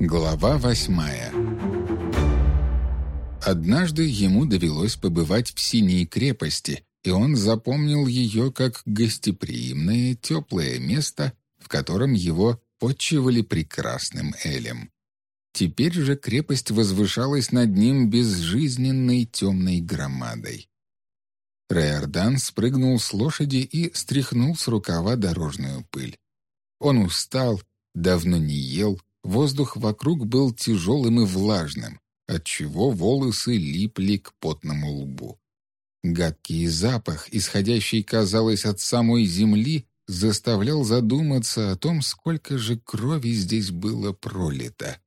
Глава восьмая Однажды ему довелось побывать в Синей крепости, и он запомнил ее как гостеприимное, теплое место, в котором его почивали прекрасным Элем. Теперь же крепость возвышалась над ним безжизненной темной громадой. Рейордан спрыгнул с лошади и стряхнул с рукава дорожную пыль. Он устал, давно не ел, воздух вокруг был тяжелым и влажным, отчего волосы липли к потному лбу. Гадкий запах, исходящий, казалось, от самой земли, заставлял задуматься о том, сколько же крови здесь было пролито.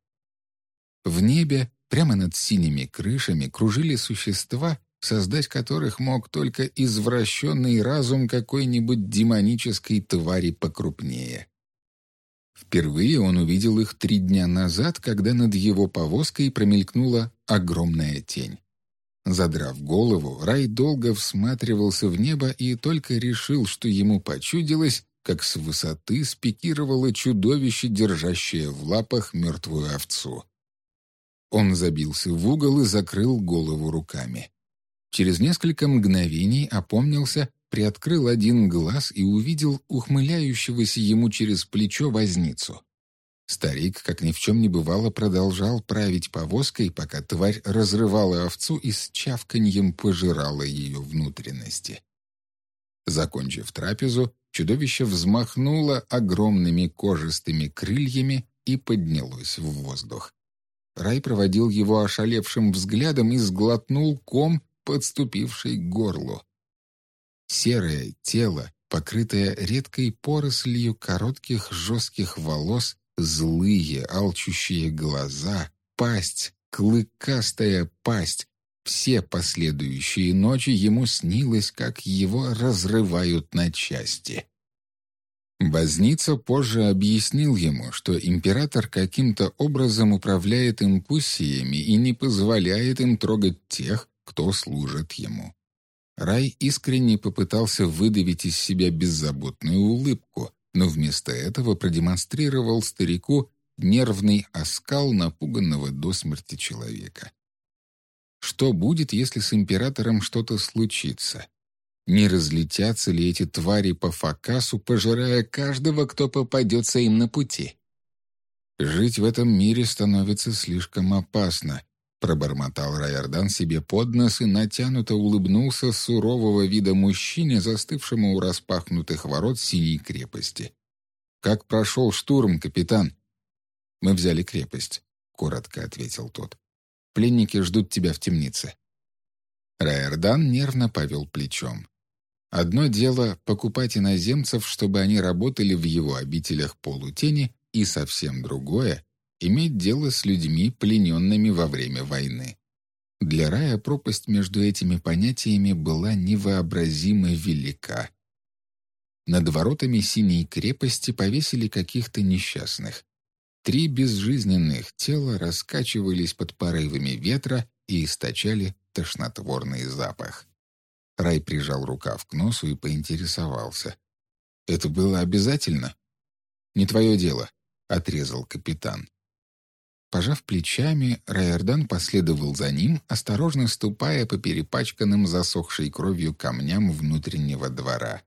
В небе, прямо над синими крышами, кружили существа, создать которых мог только извращенный разум какой-нибудь демонической твари покрупнее. Впервые он увидел их три дня назад, когда над его повозкой промелькнула огромная тень. Задрав голову, Рай долго всматривался в небо и только решил, что ему почудилось, как с высоты спикировало чудовище, держащее в лапах мертвую овцу. Он забился в угол и закрыл голову руками. Через несколько мгновений опомнился, приоткрыл один глаз и увидел ухмыляющегося ему через плечо возницу. Старик, как ни в чем не бывало, продолжал править повозкой, пока тварь разрывала овцу и с чавканьем пожирала ее внутренности. Закончив трапезу, чудовище взмахнуло огромными кожистыми крыльями и поднялось в воздух. Рай проводил его ошалевшим взглядом и сглотнул ком, подступивший к горлу. Серое тело, покрытое редкой порослью коротких жестких волос, злые, алчущие глаза, пасть, клыкастая пасть. Все последующие ночи ему снилось, как его разрывают на части. Возница позже объяснил ему, что император каким-то образом управляет импульсиями и не позволяет им трогать тех, кто служит ему. Рай искренне попытался выдавить из себя беззаботную улыбку, но вместо этого продемонстрировал старику нервный оскал напуганного до смерти человека. Что будет, если с императором что-то случится? Не разлетятся ли эти твари по факасу, пожирая каждого, кто попадется им на пути? Жить в этом мире становится слишком опасно, пробормотал Райордан себе под нос и натянуто улыбнулся сурового вида мужчине, застывшему у распахнутых ворот синей крепости. «Как прошел штурм, капитан?» «Мы взяли крепость», — коротко ответил тот. «Пленники ждут тебя в темнице». Райордан нервно повел плечом. Одно дело — покупать иноземцев, чтобы они работали в его обителях полутени, и совсем другое — иметь дело с людьми, плененными во время войны. Для Рая пропасть между этими понятиями была невообразимо велика. Над воротами Синей крепости повесили каких-то несчастных. Три безжизненных тела раскачивались под порывами ветра и источали тошнотворный запах. Рай прижал рукав к носу и поинтересовался. «Это было обязательно?» «Не твое дело», — отрезал капитан. Пожав плечами, Райордан последовал за ним, осторожно ступая по перепачканным засохшей кровью камням внутреннего двора.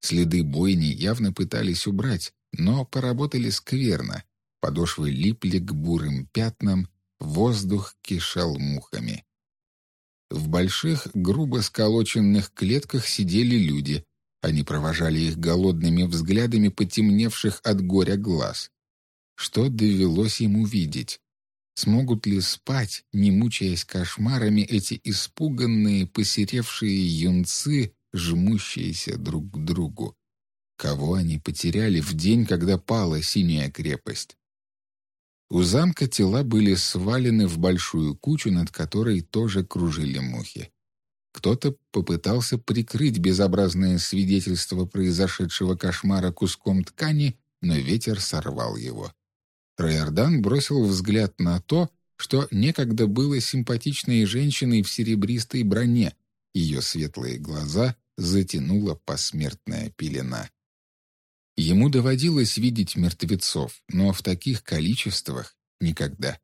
Следы бойни явно пытались убрать, но поработали скверно. Подошвы липли к бурым пятнам, воздух кишел мухами. В больших, грубо сколоченных клетках сидели люди. Они провожали их голодными взглядами потемневших от горя глаз. Что довелось ему видеть? Смогут ли спать, не мучаясь кошмарами, эти испуганные, посеревшие юнцы, жмущиеся друг к другу? Кого они потеряли в день, когда пала синяя крепость? У замка тела были свалены в большую кучу, над которой тоже кружили мухи. Кто-то попытался прикрыть безобразное свидетельство произошедшего кошмара куском ткани, но ветер сорвал его. Райордан бросил взгляд на то, что некогда было симпатичной женщиной в серебристой броне. Ее светлые глаза затянула посмертная пелена. Ему доводилось видеть мертвецов, но в таких количествах никогда.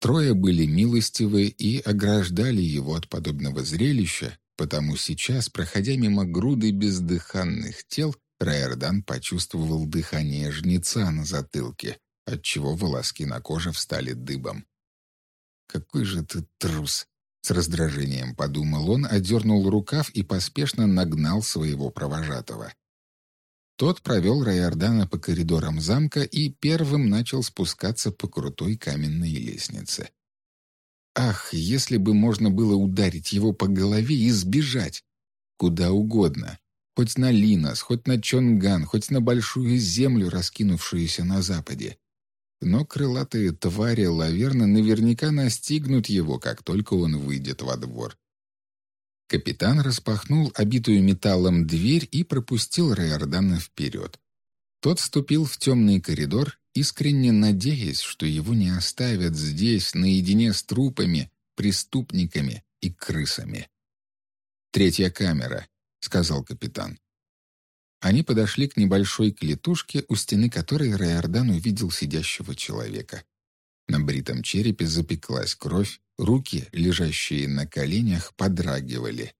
Трое были милостивы и ограждали его от подобного зрелища, потому сейчас, проходя мимо груды бездыханных тел, Райердан почувствовал дыхание жнеца на затылке, отчего волоски на коже встали дыбом. «Какой же ты трус!» — с раздражением подумал он, одернул рукав и поспешно нагнал своего провожатого. Тот провел Райордана по коридорам замка и первым начал спускаться по крутой каменной лестнице. Ах, если бы можно было ударить его по голове и сбежать! Куда угодно. Хоть на Линос, хоть на Чонган, хоть на большую землю, раскинувшуюся на западе. Но крылатые твари Лаверна наверняка настигнут его, как только он выйдет во двор. Капитан распахнул обитую металлом дверь и пропустил Рейордана вперед. Тот вступил в темный коридор, искренне надеясь, что его не оставят здесь, наедине с трупами, преступниками и крысами. «Третья камера», — сказал капитан. Они подошли к небольшой клетушке, у стены которой Рейордан увидел сидящего человека. На бритом черепе запеклась кровь, руки, лежащие на коленях, подрагивали.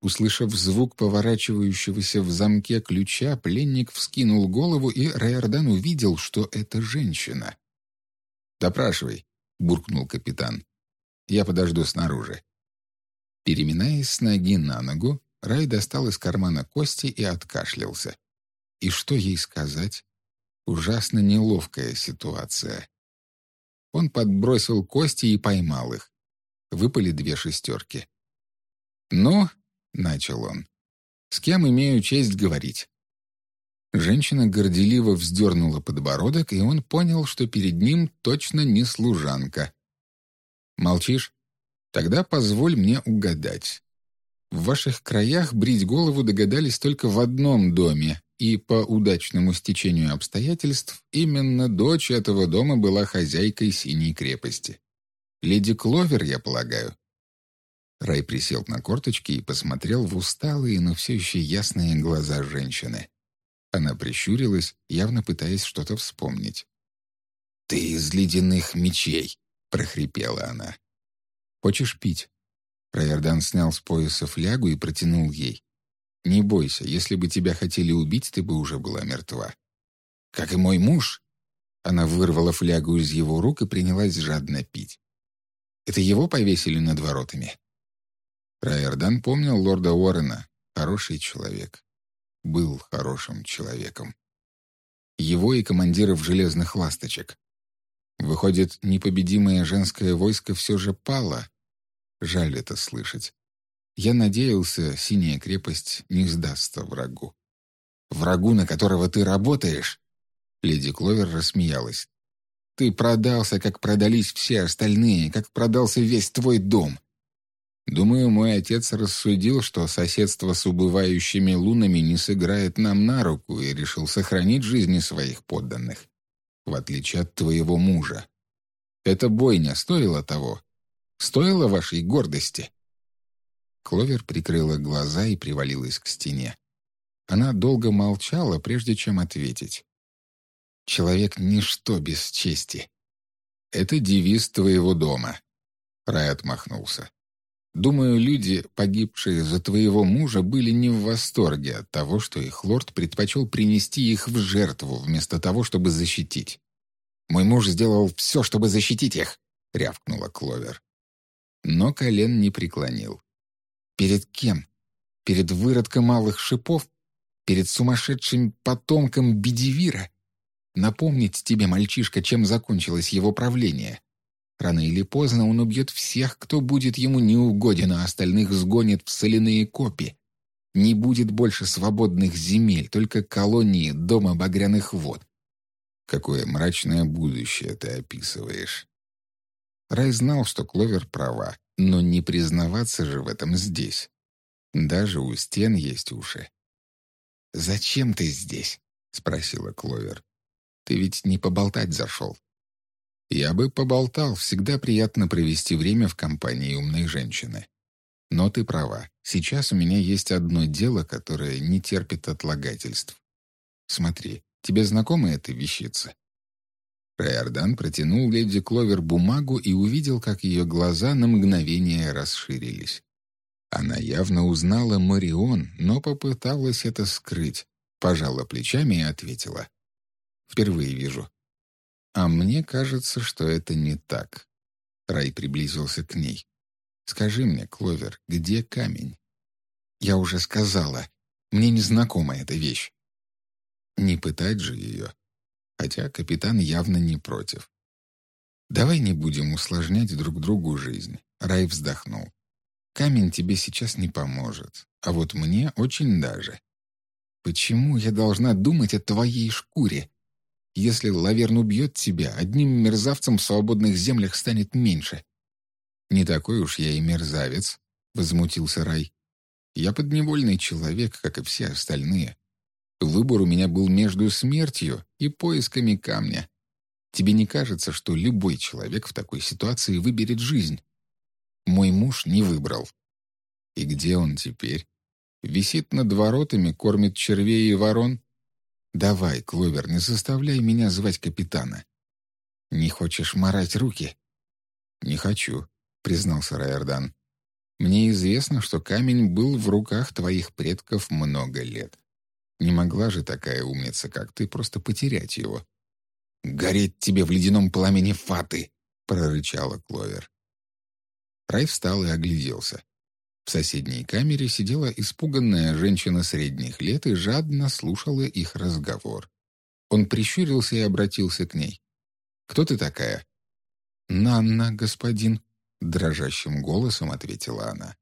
Услышав звук поворачивающегося в замке ключа, пленник вскинул голову, и Райордан увидел, что это женщина. «Допрашивай», — буркнул капитан. «Я подожду снаружи». Переминаясь с ноги на ногу, Рай достал из кармана кости и откашлялся. И что ей сказать? Ужасно неловкая ситуация. Он подбросил кости и поймал их. Выпали две шестерки. «Ну», — начал он, — «с кем имею честь говорить?» Женщина горделиво вздернула подбородок, и он понял, что перед ним точно не служанка. «Молчишь? Тогда позволь мне угадать. В ваших краях брить голову догадались только в одном доме, и по удачному стечению обстоятельств именно дочь этого дома была хозяйкой Синей крепости. Леди Кловер, я полагаю. Рай присел на корточки и посмотрел в усталые, но все еще ясные глаза женщины. Она прищурилась, явно пытаясь что-то вспомнить. «Ты из ледяных мечей!» — прохрипела она. «Хочешь пить?» Райордан снял с пояса флягу и протянул ей. Не бойся, если бы тебя хотели убить, ты бы уже была мертва. Как и мой муж. Она вырвала флягу из его рук и принялась жадно пить. Это его повесили над воротами. Райердан помнил лорда Уоррена. Хороший человек. Был хорошим человеком. Его и командиров железных ласточек. Выходит, непобедимое женское войско все же пало. Жаль это слышать. Я надеялся, синяя крепость не сдастся врагу. Врагу, на которого ты работаешь? Леди Кловер рассмеялась. Ты продался, как продались все остальные, как продался весь твой дом. Думаю, мой отец рассудил, что соседство с убывающими лунами не сыграет нам на руку и решил сохранить жизни своих подданных, в отличие от твоего мужа. Эта бойня стоила того? Стоила вашей гордости?» Кловер прикрыла глаза и привалилась к стене. Она долго молчала, прежде чем ответить. «Человек — ничто без чести. Это девиз твоего дома». Рай отмахнулся. «Думаю, люди, погибшие за твоего мужа, были не в восторге от того, что их лорд предпочел принести их в жертву, вместо того, чтобы защитить. Мой муж сделал все, чтобы защитить их», — рявкнула Кловер. Но колен не преклонил. Перед кем? Перед выродком малых шипов? Перед сумасшедшим потомком Бедивира? Напомнить тебе, мальчишка, чем закончилось его правление. Рано или поздно он убьет всех, кто будет ему неугоден, а остальных сгонит в соляные копи. Не будет больше свободных земель, только колонии дома багряных вод. Какое мрачное будущее ты описываешь. Рай знал, что Кловер права. Но не признаваться же в этом здесь. Даже у стен есть уши. «Зачем ты здесь?» — спросила Кловер. «Ты ведь не поболтать зашел». «Я бы поболтал, всегда приятно провести время в компании умной женщины. Но ты права, сейчас у меня есть одно дело, которое не терпит отлагательств. Смотри, тебе знакома эта вещица?» Райордан протянул леди Кловер бумагу и увидел, как ее глаза на мгновение расширились. Она явно узнала Марион, но попыталась это скрыть, пожала плечами и ответила. «Впервые вижу». «А мне кажется, что это не так». Рай приблизился к ней. «Скажи мне, Кловер, где камень?» «Я уже сказала. Мне не знакома эта вещь». Не пытать же ее. Хотя капитан явно не против. «Давай не будем усложнять друг другу жизнь», — Рай вздохнул. «Камень тебе сейчас не поможет, а вот мне очень даже. Почему я должна думать о твоей шкуре? Если Лаверн убьет тебя, одним мерзавцем в свободных землях станет меньше». «Не такой уж я и мерзавец», — возмутился Рай. «Я подневольный человек, как и все остальные. Выбор у меня был между смертью и поисками камня. Тебе не кажется, что любой человек в такой ситуации выберет жизнь? Мой муж не выбрал. И где он теперь? Висит над воротами, кормит червей и ворон? Давай, Кловер, не заставляй меня звать капитана. Не хочешь марать руки? Не хочу, признался Райердан. Мне известно, что камень был в руках твоих предков много лет. Не могла же такая умница, как ты, просто потерять его. «Гореть тебе в ледяном пламени фаты!» — прорычала Кловер. Рай встал и огляделся. В соседней камере сидела испуганная женщина средних лет и жадно слушала их разговор. Он прищурился и обратился к ней. «Кто ты такая?» «Нанна, господин», — дрожащим голосом ответила она.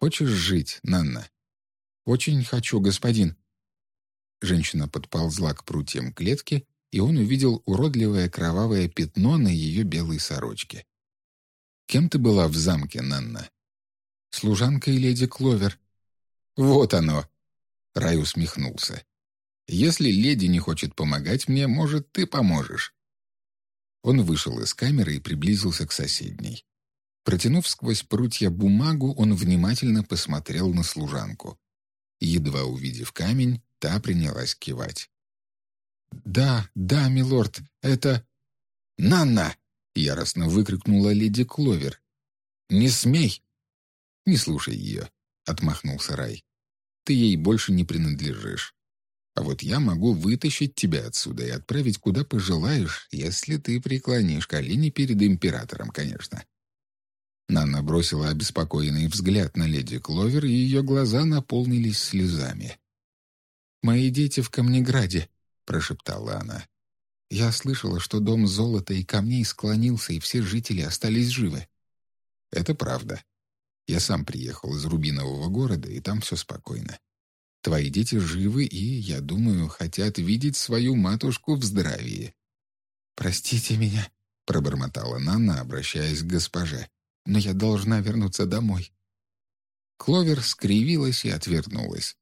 «Хочешь жить, Нанна?» «Очень хочу, господин», Женщина подползла к прутьям клетки, и он увидел уродливое кровавое пятно на ее белой сорочке. «Кем ты была в замке, Нанна?» «Служанкой леди Кловер». «Вот оно!» Рай усмехнулся. «Если леди не хочет помогать мне, может, ты поможешь». Он вышел из камеры и приблизился к соседней. Протянув сквозь прутья бумагу, он внимательно посмотрел на служанку. Едва увидев камень, Та принялась кивать. «Да, да, милорд, это...» «Нанна!» — яростно выкрикнула леди Кловер. «Не смей!» «Не слушай ее», — отмахнулся Рай. «Ты ей больше не принадлежишь. А вот я могу вытащить тебя отсюда и отправить куда пожелаешь, если ты преклонишь колени перед императором, конечно». Нанна бросила обеспокоенный взгляд на леди Кловер, и ее глаза наполнились слезами. «Мои дети в Камнеграде», — прошептала она. «Я слышала, что дом золота и камней склонился, и все жители остались живы». «Это правда. Я сам приехал из Рубинового города, и там все спокойно. Твои дети живы и, я думаю, хотят видеть свою матушку в здравии». «Простите меня», — пробормотала Нанна, обращаясь к госпоже, «но я должна вернуться домой». Кловер скривилась и отвернулась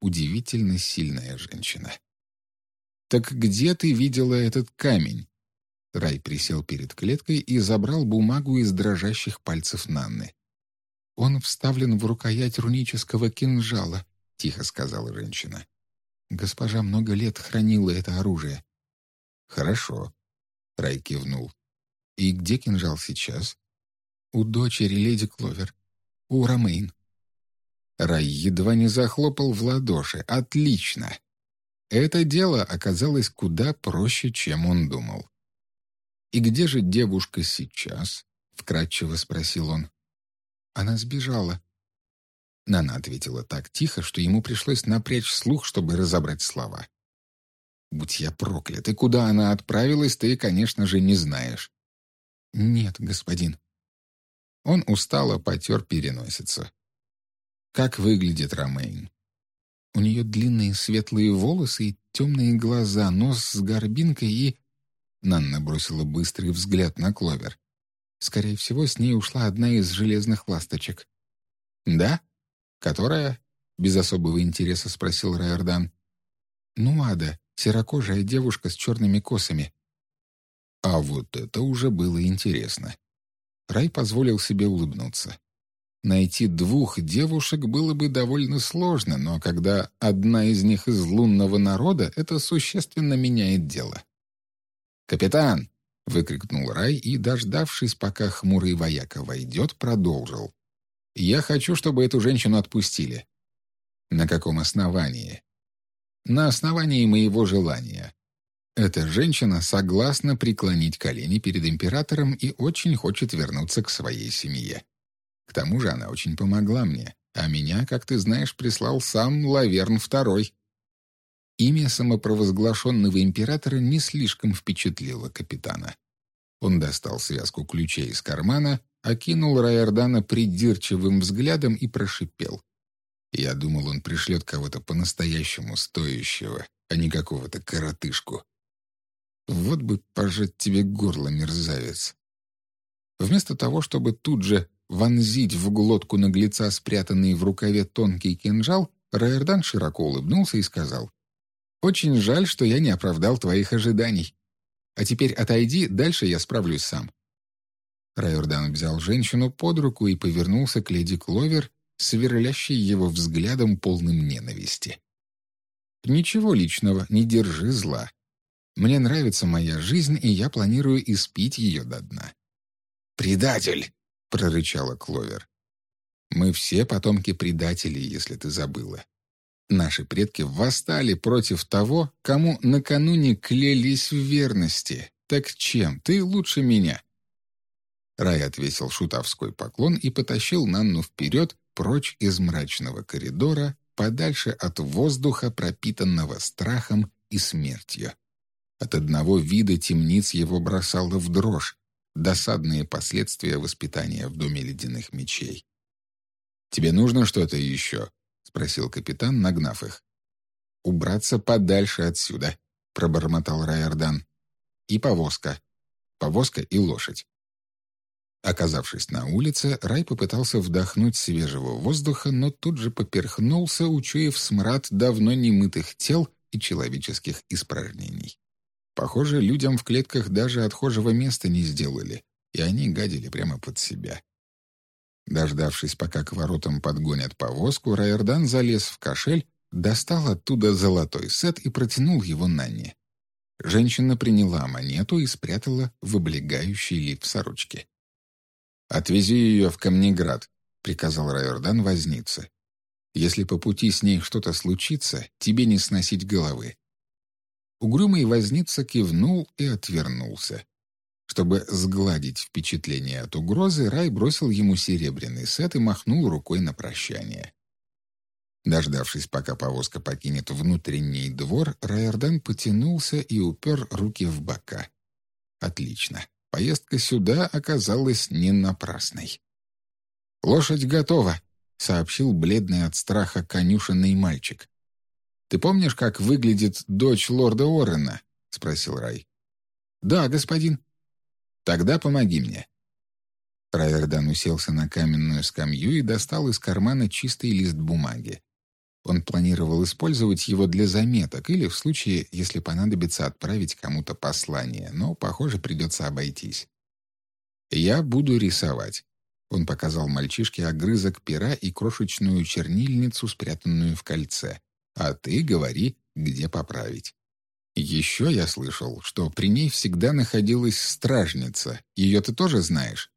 удивительно сильная женщина. «Так где ты видела этот камень?» Рай присел перед клеткой и забрал бумагу из дрожащих пальцев Нанны. «Он вставлен в рукоять рунического кинжала», — тихо сказала женщина. «Госпожа много лет хранила это оружие». «Хорошо», — Рай кивнул. «И где кинжал сейчас?» «У дочери леди Кловер. У Ромейн». Рай едва не захлопал в ладоши. «Отлично!» Это дело оказалось куда проще, чем он думал. «И где же девушка сейчас?» — вкратчиво спросил он. «Она сбежала». Нана ответила так тихо, что ему пришлось напрячь слух, чтобы разобрать слова. «Будь я проклят, и куда она отправилась, ты, конечно же, не знаешь». «Нет, господин». Он устало потер переносицу. Как выглядит Ромейн? У нее длинные светлые волосы и темные глаза, нос с горбинкой и... Нанна бросила быстрый взгляд на Кловер. Скорее всего, с ней ушла одна из железных ласточек. «Да? Которая?» — без особого интереса спросил Райордан. «Ну, Ада, серокожая девушка с черными косами». А вот это уже было интересно. Рай позволил себе улыбнуться. Найти двух девушек было бы довольно сложно, но когда одна из них из лунного народа, это существенно меняет дело. «Капитан!» — выкрикнул Рай и, дождавшись, пока хмурый вояка войдет, продолжил. «Я хочу, чтобы эту женщину отпустили». «На каком основании?» «На основании моего желания. Эта женщина согласна преклонить колени перед императором и очень хочет вернуться к своей семье. К тому же она очень помогла мне, а меня, как ты знаешь, прислал сам Лаверн II. Имя самопровозглашенного императора не слишком впечатлило капитана. Он достал связку ключей из кармана, окинул Райордана придирчивым взглядом и прошипел. Я думал, он пришлет кого-то по-настоящему стоящего, а не какого-то коротышку. Вот бы пожать тебе горло, мерзавец. Вместо того, чтобы тут же вонзить в глотку наглеца спрятанный в рукаве тонкий кинжал, Райердан широко улыбнулся и сказал, «Очень жаль, что я не оправдал твоих ожиданий. А теперь отойди, дальше я справлюсь сам». Райордан взял женщину под руку и повернулся к леди Кловер, сверлящей его взглядом полным ненависти. «Ничего личного, не держи зла. Мне нравится моя жизнь, и я планирую испить ее до дна». «Предатель!» — прорычала Кловер. «Мы все потомки предателей, если ты забыла. Наши предки восстали против того, кому накануне клялись в верности. Так чем? Ты лучше меня». Рай отвесил шутовской поклон и потащил Нанну вперед, прочь из мрачного коридора, подальше от воздуха, пропитанного страхом и смертью. От одного вида темниц его бросало в дрожь, досадные последствия воспитания в доме ледяных мечей. «Тебе нужно что-то еще?» — спросил капитан, нагнав их. «Убраться подальше отсюда», — пробормотал Райордан. «И повозка. Повозка и лошадь». Оказавшись на улице, Рай попытался вдохнуть свежего воздуха, но тут же поперхнулся, учуяв смрад давно немытых тел и человеческих испражнений. Похоже, людям в клетках даже отхожего места не сделали, и они гадили прямо под себя. Дождавшись, пока к воротам подгонят повозку, Райердан залез в кошель, достал оттуда золотой сет и протянул его Нанне. Женщина приняла монету и спрятала в облегающий лиф сорочки. «Отвези ее в Камнеград», — приказал Райордан вознице. «Если по пути с ней что-то случится, тебе не сносить головы. Угрюмый возница кивнул и отвернулся. Чтобы сгладить впечатление от угрозы, Рай бросил ему серебряный сет и махнул рукой на прощание. Дождавшись, пока повозка покинет внутренний двор, Райордан потянулся и упер руки в бока. Отлично. Поездка сюда оказалась не напрасной. «Лошадь готова», — сообщил бледный от страха конюшенный мальчик. «Ты помнишь, как выглядит дочь лорда Уоррена?» — спросил Рай. «Да, господин». «Тогда помоги мне». Райердан уселся на каменную скамью и достал из кармана чистый лист бумаги. Он планировал использовать его для заметок или в случае, если понадобится отправить кому-то послание, но, похоже, придется обойтись. «Я буду рисовать», — он показал мальчишке огрызок пера и крошечную чернильницу, спрятанную в кольце а ты говори, где поправить. Еще я слышал, что при ней всегда находилась стражница. Ее ты тоже знаешь?»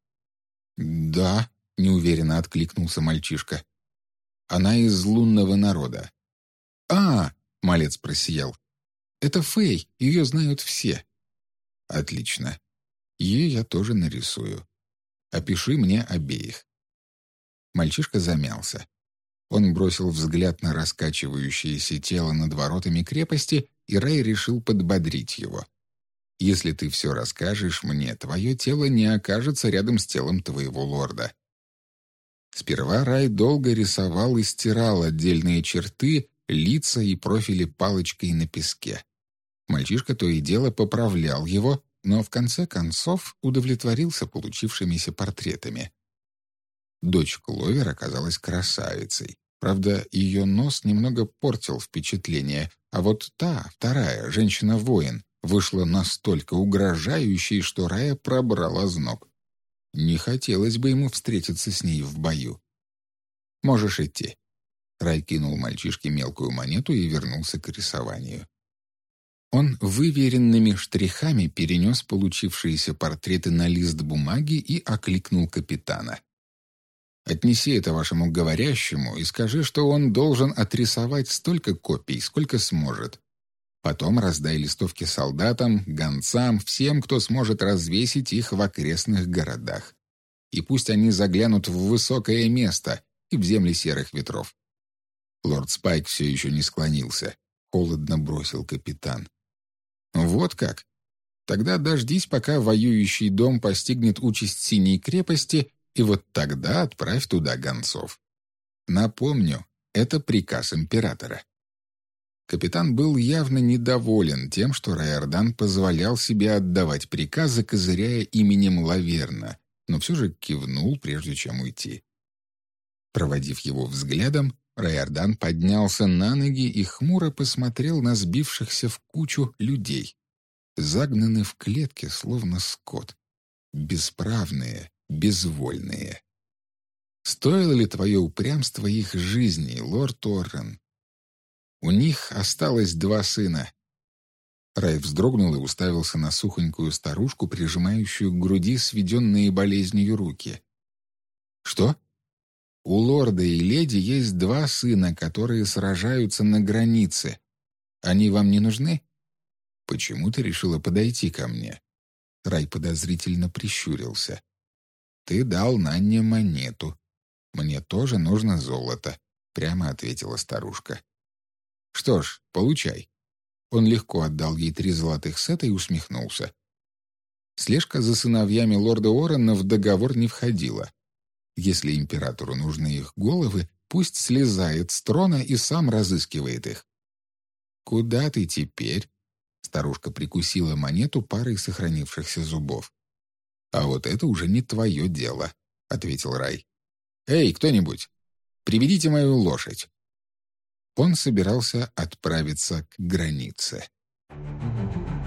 «Да», — неуверенно откликнулся мальчишка. «Она из лунного народа». «А!» — малец просиял. «Это Фэй, ее знают все». «Отлично. Ее я тоже нарисую. Опиши мне обеих». Мальчишка замялся. Он бросил взгляд на раскачивающееся тело над воротами крепости, и Рэй решил подбодрить его. «Если ты все расскажешь мне, твое тело не окажется рядом с телом твоего лорда». Сперва Рай долго рисовал и стирал отдельные черты, лица и профили палочкой на песке. Мальчишка то и дело поправлял его, но в конце концов удовлетворился получившимися портретами. Дочь Кловер оказалась красавицей. Правда, ее нос немного портил впечатление, а вот та, вторая, женщина-воин, вышла настолько угрожающей, что Рая пробрала зноб. Не хотелось бы ему встретиться с ней в бою. «Можешь идти». Рай кинул мальчишке мелкую монету и вернулся к рисованию. Он выверенными штрихами перенес получившиеся портреты на лист бумаги и окликнул капитана. «Отнеси это вашему говорящему и скажи, что он должен отрисовать столько копий, сколько сможет. Потом раздай листовки солдатам, гонцам, всем, кто сможет развесить их в окрестных городах. И пусть они заглянут в высокое место и в земли серых ветров. Лорд Спайк все еще не склонился. Холодно бросил капитан. «Вот как? Тогда дождись, пока воюющий дом постигнет участь Синей крепости, и вот тогда отправь туда гонцов. Напомню, это приказ императора». Капитан был явно недоволен тем, что Райордан позволял себе отдавать приказы, козыряя именем Лаверна, но все же кивнул, прежде чем уйти. Проводив его взглядом, Райордан поднялся на ноги и хмуро посмотрел на сбившихся в кучу людей. Загнаны в клетки, словно скот. Бесправные, безвольные. Стоило ли твое упрямство их жизни, лорд Оррен? У них осталось два сына. Рай вздрогнул и уставился на сухонькую старушку, прижимающую к груди сведенные болезнью руки. «Что?» «У лорда и леди есть два сына, которые сражаются на границе. Они вам не нужны?» «Почему ты решила подойти ко мне?» Рай подозрительно прищурился. «Ты дал Нанне монету. Мне тоже нужно золото», — прямо ответила старушка. «Что ж, получай». Он легко отдал ей три золотых сета и усмехнулся. Слежка за сыновьями лорда Уоррена в договор не входила. Если императору нужны их головы, пусть слезает с трона и сам разыскивает их. «Куда ты теперь?» Старушка прикусила монету парой сохранившихся зубов. «А вот это уже не твое дело», — ответил Рай. «Эй, кто-нибудь, приведите мою лошадь». Он собирался отправиться к границе. Thank you.